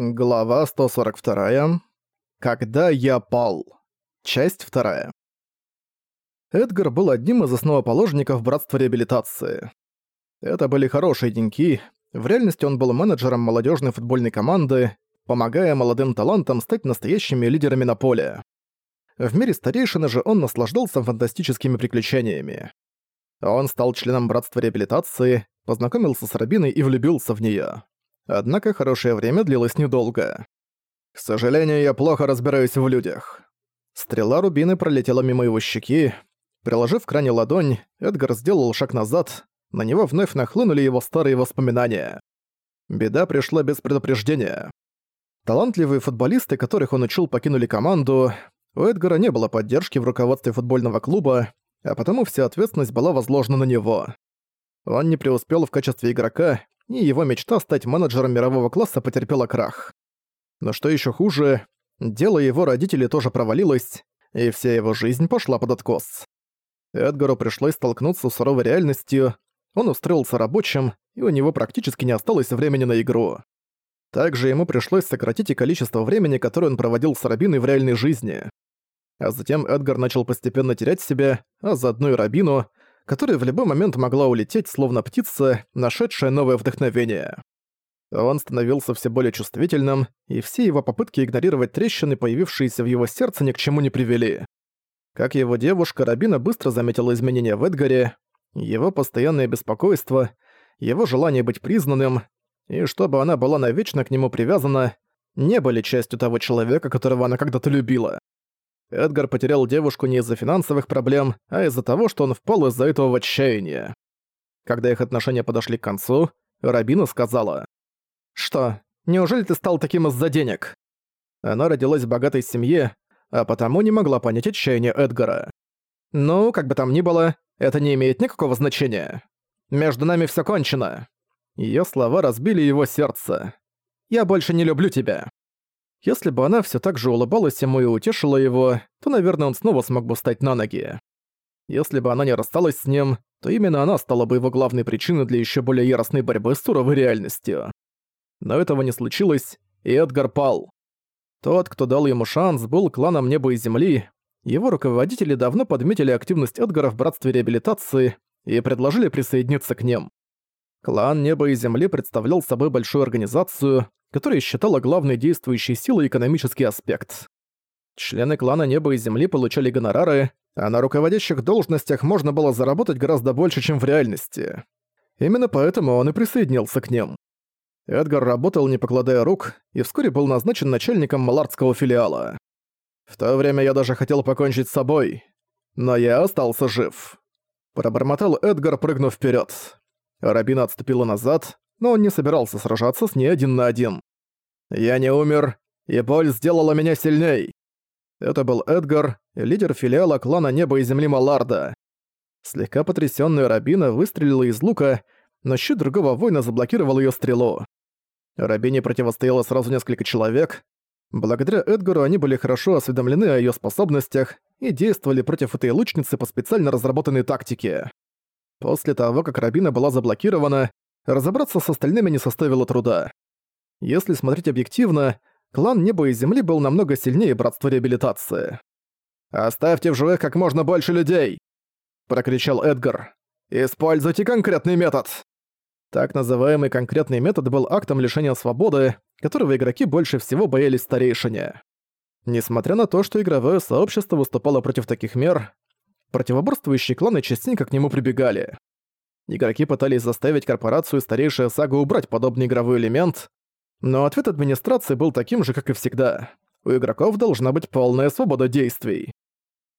Глава 142. Когда я пал. Часть 2. Эдгар был одним из основоположников Братства Реабилитации. Это были хорошие деньки. В реальности он был менеджером молодежной футбольной команды, помогая молодым талантам стать настоящими лидерами на поле. В мире старейшины же он наслаждался фантастическими приключениями. Он стал членом Братства Реабилитации, познакомился с Рабиной и влюбился в нее. Однако хорошее время длилось недолго. К сожалению, я плохо разбираюсь в людях. Стрела Рубины пролетела мимо его щеки. Приложив к ране ладонь, Эдгар сделал шаг назад. На него вновь нахлынули его старые воспоминания. Беда пришла без предупреждения. Талантливые футболисты, которых он учил, покинули команду. У Эдгара не было поддержки в руководстве футбольного клуба, а потому вся ответственность была возложена на него. Он не преуспел в качестве игрока, и его мечта стать менеджером мирового класса потерпела крах. Но что еще хуже, дело его родителей тоже провалилось, и вся его жизнь пошла под откос. Эдгару пришлось столкнуться с суровой реальностью, он устроился рабочим, и у него практически не осталось времени на игру. Также ему пришлось сократить и количество времени, которое он проводил с Рабиной в реальной жизни. А затем Эдгар начал постепенно терять себя, а заодно и Рабину, которая в любой момент могла улететь, словно птица, нашедшая новое вдохновение. Он становился все более чувствительным, и все его попытки игнорировать трещины, появившиеся в его сердце, ни к чему не привели. Как его девушка, Рабина быстро заметила изменения в Эдгаре, его постоянное беспокойство, его желание быть признанным, и чтобы она была навечно к нему привязана, не были частью того человека, которого она когда-то любила. Эдгар потерял девушку не из-за финансовых проблем, а из-за того, что он впал из-за этого в отчаяние. Когда их отношения подошли к концу, Рабина сказала. «Что, неужели ты стал таким из-за денег?» Она родилась в богатой семье, а потому не могла понять отчаяние Эдгара. «Ну, как бы там ни было, это не имеет никакого значения. Между нами всё кончено». Её слова разбили его сердце. «Я больше не люблю тебя». Если бы она все так же улыбалась ему и утешила его, то, наверное, он снова смог бы встать на ноги. Если бы она не рассталась с ним, то именно она стала бы его главной причиной для еще более яростной борьбы с суровой реальностью. Но этого не случилось, и Эдгар пал. Тот, кто дал ему шанс, был кланом Неба и Земли. Его руководители давно подметили активность Эдгара в Братстве Реабилитации и предложили присоединиться к ним. Клан Неба и Земли представлял собой большую организацию, которая считала главной действующей силой экономический аспект. Члены клана Неба и Земли получали гонорары, а на руководящих должностях можно было заработать гораздо больше, чем в реальности. Именно поэтому он и присоединился к ним. Эдгар работал, не покладая рук, и вскоре был назначен начальником малардского филиала. В то время я даже хотел покончить с собой, но я остался жив. Пробормотал Эдгар, прыгнув вперед. Рабина отступила назад, но он не собирался сражаться с ней один на один. «Я не умер, и боль сделала меня сильней». Это был Эдгар, лидер филиала клана Неба и Земли Маларда. Слегка потрясённая Рабина выстрелила из лука, но щит другого воина заблокировал её стрелу. Рабине противостояло сразу несколько человек. Благодаря Эдгару они были хорошо осведомлены о её способностях и действовали против этой лучницы по специально разработанной тактике. После того, как Рабина была заблокирована, разобраться с остальными не составило труда. Если смотреть объективно, клан Неба и Земли был намного сильнее Братства Реабилитации. «Оставьте в живых как можно больше людей!» – прокричал Эдгар. «Используйте конкретный метод!» Так называемый конкретный метод был актом лишения свободы, которого игроки больше всего боялись старейшине. Несмотря на то, что игровое сообщество выступало против таких мер, противоборствующие кланы частенько к нему прибегали. Игроки пытались заставить корпорацию Старейшая Сага убрать подобный игровой элемент, но ответ администрации был таким же, как и всегда. У игроков должна быть полная свобода действий.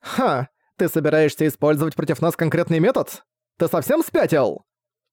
«Ха! Ты собираешься использовать против нас конкретный метод? Ты совсем спятил?»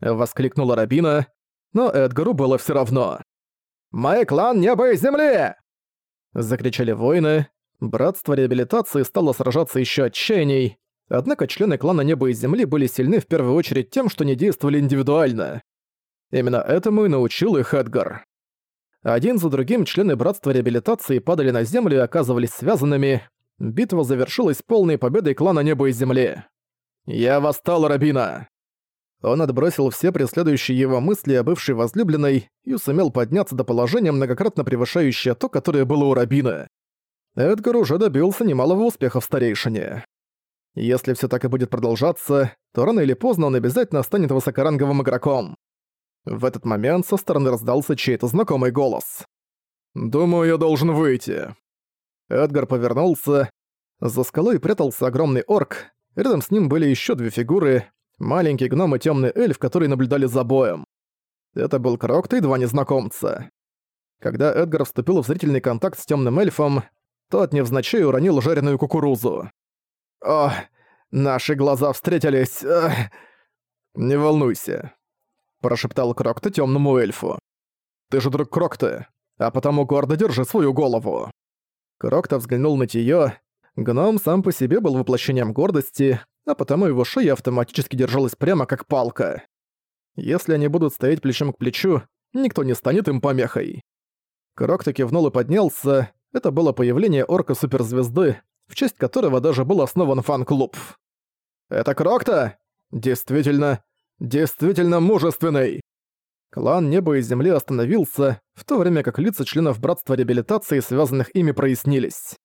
Воскликнула Рабина, но Эдгару было все равно. «Мой клан неба и земли!» Закричали воины. Братство реабилитации стало сражаться еще отчаянней, Однако члены клана Неба и Земли были сильны в первую очередь тем, что не действовали индивидуально. Именно этому и научил их Эдгар. Один за другим члены Братства Реабилитации падали на землю и оказывались связанными. Битва завершилась полной победой клана Неба и Земли. «Я восстал, Рабина!» Он отбросил все преследующие его мысли о бывшей возлюбленной и сумел подняться до положения, многократно превышающее то, которое было у Рабина. Эдгар уже добился немалого успеха в старейшине. Если все так и будет продолжаться, то рано или поздно он обязательно станет высокоранговым игроком. В этот момент со стороны раздался чей-то знакомый голос. «Думаю, я должен выйти». Эдгар повернулся. За скалой прятался огромный орк. Рядом с ним были еще две фигуры. Маленький гном и темный эльф, которые наблюдали за боем. Это был Крокт и два незнакомца. Когда Эдгар вступил в зрительный контакт с темным эльфом, тот невзначай уронил жареную кукурузу. «О, наши глаза встретились. Эх. Не волнуйся», – прошептал Крокта темному эльфу. «Ты же друг Крокта, а потому гордо держи свою голову». Крокта взглянул на Тиё. Гном сам по себе был воплощением гордости, а потому его шея автоматически держалась прямо как палка. Если они будут стоять плечом к плечу, никто не станет им помехой. Крокта кивнул и поднялся. Это было появление орка-суперзвезды, в честь которого даже был основан фан-клуб. «Это Крокта? Действительно, действительно мужественный!» Клан Неба и Земли остановился, в то время как лица членов Братства Реабилитации, связанных ими, прояснились.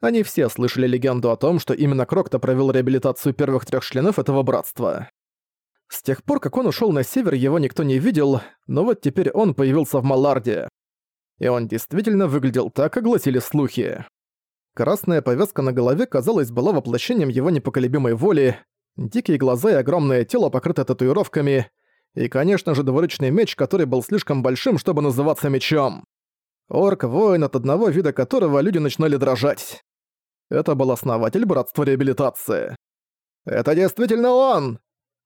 Они все слышали легенду о том, что именно Крокта провел реабилитацию первых трех членов этого братства. С тех пор, как он ушел на север, его никто не видел, но вот теперь он появился в Маларде. И он действительно выглядел так, как гласили слухи. Красная повязка на голове, казалось, была воплощением его непоколебимой воли, дикие глаза и огромное тело покрыто татуировками, и, конечно же, двуручный меч, который был слишком большим, чтобы называться мечом. Орк-воин, от одного вида которого люди начинали дрожать. Это был основатель Братства Реабилитации. «Это действительно он!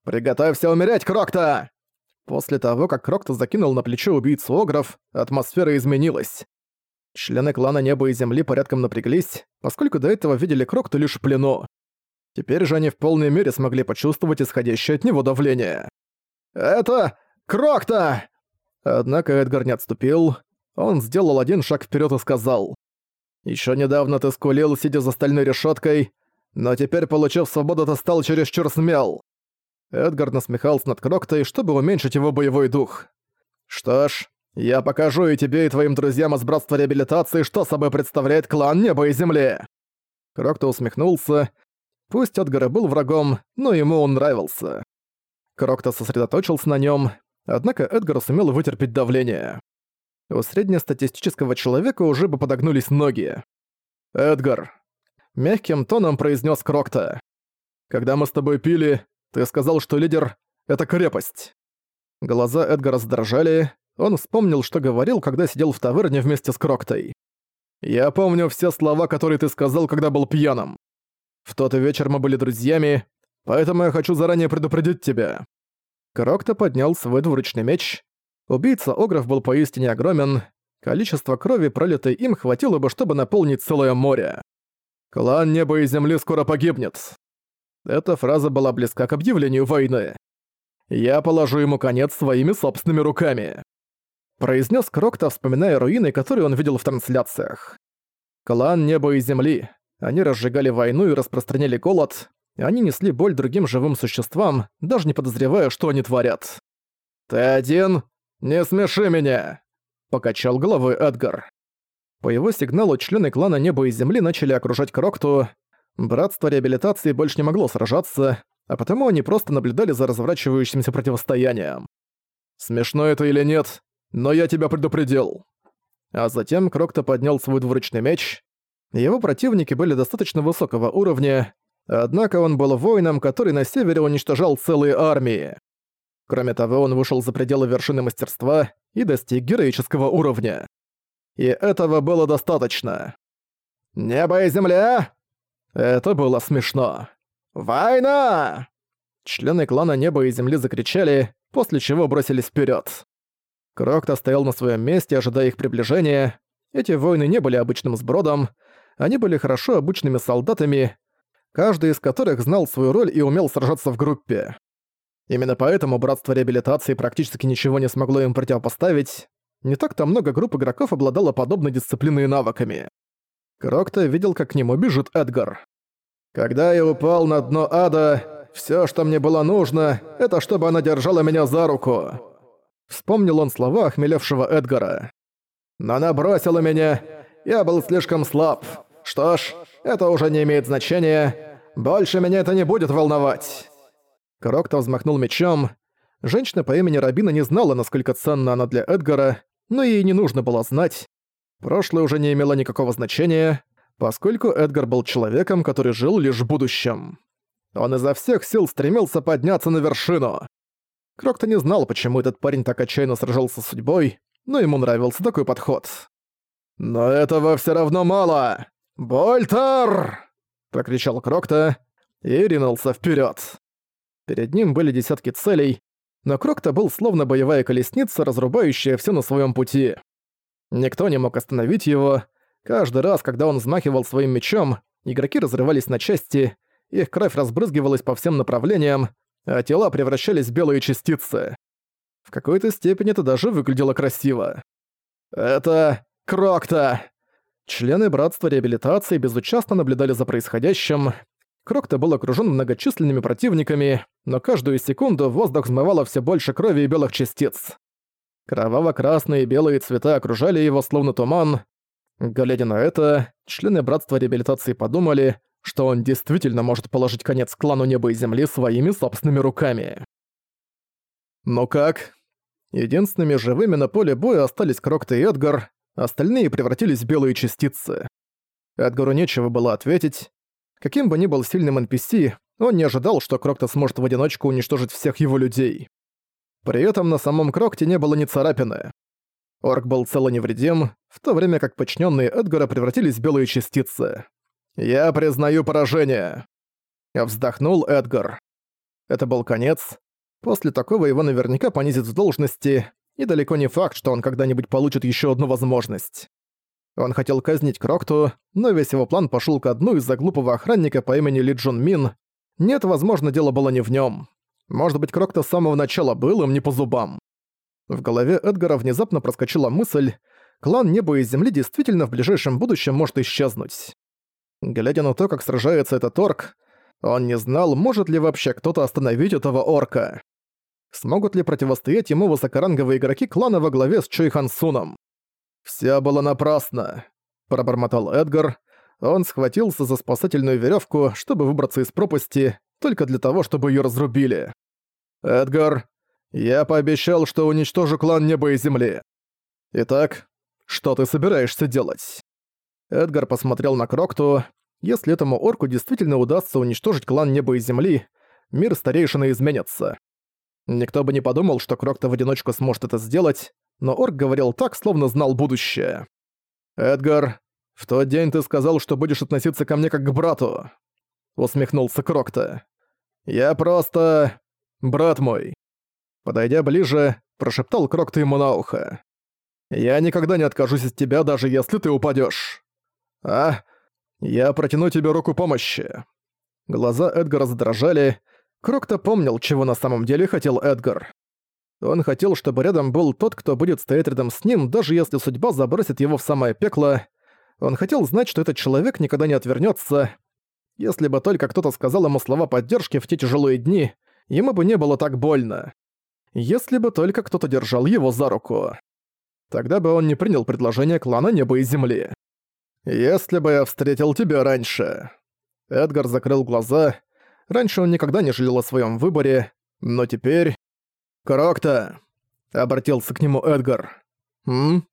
Приготовься умереть, Крокта!» После того, как Крокта закинул на плечо убийцу Огров, атмосфера изменилась. Члены клана Неба и Земли порядком напряглись, поскольку до этого видели Крокту лишь в плену. Теперь же они в полной мере смогли почувствовать исходящее от него давление. «Это... Крокта!» Однако Эдгар не отступил. Он сделал один шаг вперед и сказал. «Ещё недавно ты скулил, сидя за стальной решёткой, но теперь, получив свободу, ты стал чересчур смел». Эдгар насмехался над Кроктой, чтобы уменьшить его боевой дух. «Что ж, я покажу и тебе, и твоим друзьям из Братства Реабилитации, что собой представляет клан Неба и Земли!» Крокто усмехнулся. Пусть Эдгар был врагом, но ему он нравился. Крокто сосредоточился на нем, однако Эдгар сумел вытерпеть давление. У среднестатистического человека уже бы подогнулись ноги. «Эдгар», — мягким тоном произнес Крокто. «Когда мы с тобой пили, ты сказал, что лидер — это крепость». Глаза Эдгара задрожали, он вспомнил, что говорил, когда сидел в таверне вместе с Кроктой. «Я помню все слова, которые ты сказал, когда был пьяным. В тот вечер мы были друзьями, поэтому я хочу заранее предупредить тебя». Крокта поднял свой двуручный меч. Убийца Огров был поистине огромен. Количество крови, пролитой им, хватило бы, чтобы наполнить целое море. «Клан Неба и Земли скоро погибнет». Эта фраза была близка к объявлению войны. «Я положу ему конец своими собственными руками» произнес Крокта, вспоминая руины, которые он видел в трансляциях. Клан Неба и Земли. Они разжигали войну и распространяли голод. Они несли боль другим живым существам, даже не подозревая, что они творят. «Ты один? Не смеши меня!» — покачал головой Эдгар. По его сигналу члены клана Неба и Земли начали окружать Крокту. Братство реабилитации больше не могло сражаться, а потому они просто наблюдали за разворачивающимся противостоянием. Смешно это или нет, но я тебя предупредил». А затем Крокто поднял свой двуручный меч. Его противники были достаточно высокого уровня, однако он был воином, который на севере уничтожал целые армии. Кроме того, он вышел за пределы вершины мастерства и достиг героического уровня. И этого было достаточно. «Небо и земля!» Это было смешно. «Война!» Члены клана Неба и Земли закричали, после чего бросились вперед. Крокто стоял на своем месте, ожидая их приближения. Эти воины не были обычным сбродом, они были хорошо обученными солдатами, каждый из которых знал свою роль и умел сражаться в группе. Именно поэтому Братство Реабилитации практически ничего не смогло им противопоставить. Не так-то много групп игроков обладало подобной дисциплиной и навыками. Крокто видел, как к нему бежит Эдгар. «Когда я упал на дно ада, Все, что мне было нужно, это чтобы она держала меня за руку». Вспомнил он слова охмелевшего Эдгара. «Но она бросила меня. Я был слишком слаб. Что ж, это уже не имеет значения. Больше меня это не будет волновать». Крокто взмахнул мечом. Женщина по имени Рабина не знала, насколько ценна она для Эдгара, но ей не нужно было знать. Прошлое уже не имело никакого значения, поскольку Эдгар был человеком, который жил лишь в будущем. Он изо всех сил стремился подняться на вершину. Крокто не знал, почему этот парень так отчаянно сражался с судьбой, но ему нравился такой подход. «Но этого все равно мало! Больтер!» — прокричал Крокто и ринулся вперед. Перед ним были десятки целей, но Крокто был словно боевая колесница, разрубающая все на своем пути. Никто не мог остановить его. Каждый раз, когда он взмахивал своим мечом, игроки разрывались на части, их кровь разбрызгивалась по всем направлениям, а тела превращались в белые частицы. В какой-то степени это даже выглядело красиво. «Это... Крокта!» Члены Братства Реабилитации безучастно наблюдали за происходящим. Крокта был окружён многочисленными противниками, но каждую секунду в воздух взмывало все больше крови и белых частиц. Кроваво-красные и белые цвета окружали его словно туман. Глядя на это, члены Братства Реабилитации подумали, что он действительно может положить конец клану Неба и Земли своими собственными руками. Но как? Единственными живыми на поле боя остались Крокта и Эдгар, остальные превратились в белые частицы. Эдгару нечего было ответить. Каким бы ни был сильным NPC, он не ожидал, что Крокта сможет в одиночку уничтожить всех его людей. При этом на самом Крокте не было ни царапины. Орк был цел и невредим, в то время как подчиненные Эдгара превратились в белые частицы. «Я признаю поражение!» Вздохнул Эдгар. Это был конец. После такого его наверняка понизят в должности, и далеко не факт, что он когда-нибудь получит еще одну возможность. Он хотел казнить Крокту, но весь его план пошел ко дну из-за глупого охранника по имени Ли Джун Мин. Нет, возможно, дело было не в нем. Может быть, Крокто с самого начала был им не по зубам. В голове Эдгара внезапно проскочила мысль, клан Неба и Земли действительно в ближайшем будущем может исчезнуть. Глядя на то, как сражается этот орк, он не знал, может ли вообще кто-то остановить этого орка. Смогут ли противостоять ему высокоранговые игроки клана во главе с Чой Хансуном? «Всё было напрасно», — пробормотал Эдгар. Он схватился за спасательную веревку, чтобы выбраться из пропасти, только для того, чтобы ее разрубили. «Эдгар, я пообещал, что уничтожу клан Неба и Земли. Итак, что ты собираешься делать?» Эдгар посмотрел на Крокту. Если этому орку действительно удастся уничтожить клан Неба и Земли, мир старейшины изменится. Никто бы не подумал, что Крокта в одиночку сможет это сделать, но орк говорил так, словно знал будущее. «Эдгар, в тот день ты сказал, что будешь относиться ко мне как к брату», — усмехнулся Крокта. «Я просто... брат мой». Подойдя ближе, прошептал Крокта ему на ухо. «Я никогда не откажусь от тебя, даже если ты упадёшь. А? Я протяну тебе руку помощи». Глаза Эдгара задрожали. Крокта помнил, чего на самом деле хотел Эдгар. Он хотел, чтобы рядом был тот, кто будет стоять рядом с ним, даже если судьба забросит его в самое пекло. Он хотел знать, что этот человек никогда не отвернется, если бы только кто-то сказал ему слова поддержки в те тяжелые дни, ему бы не было так больно. Если бы только кто-то держал его за руку. Тогда бы он не принял предложение клана Неба и Земли. «Если бы я встретил тебя раньше...» Эдгар закрыл глаза. Раньше он никогда не жалел о своем выборе, но теперь... «Крокта!» — обратился к нему Эдгар. «М?»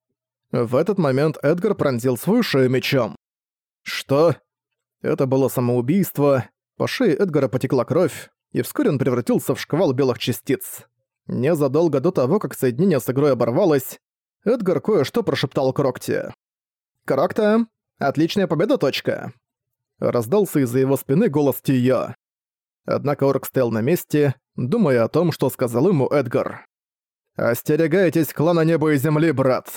В этот момент Эдгар пронзил свою шею мечом. «Что?» Это было самоубийство, по шее Эдгара потекла кровь, и вскоре он превратился в шквал белых частиц. Незадолго до того, как соединение с игрой оборвалось, Эдгар кое-что прошептал Крокте. «Крокта, отличная победа, точка!» Раздался из-за его спины голос Тио. Однако Орк стоял на месте, думая о том, что сказал ему Эдгар. «Остерегайтесь клана неба и земли, брат!»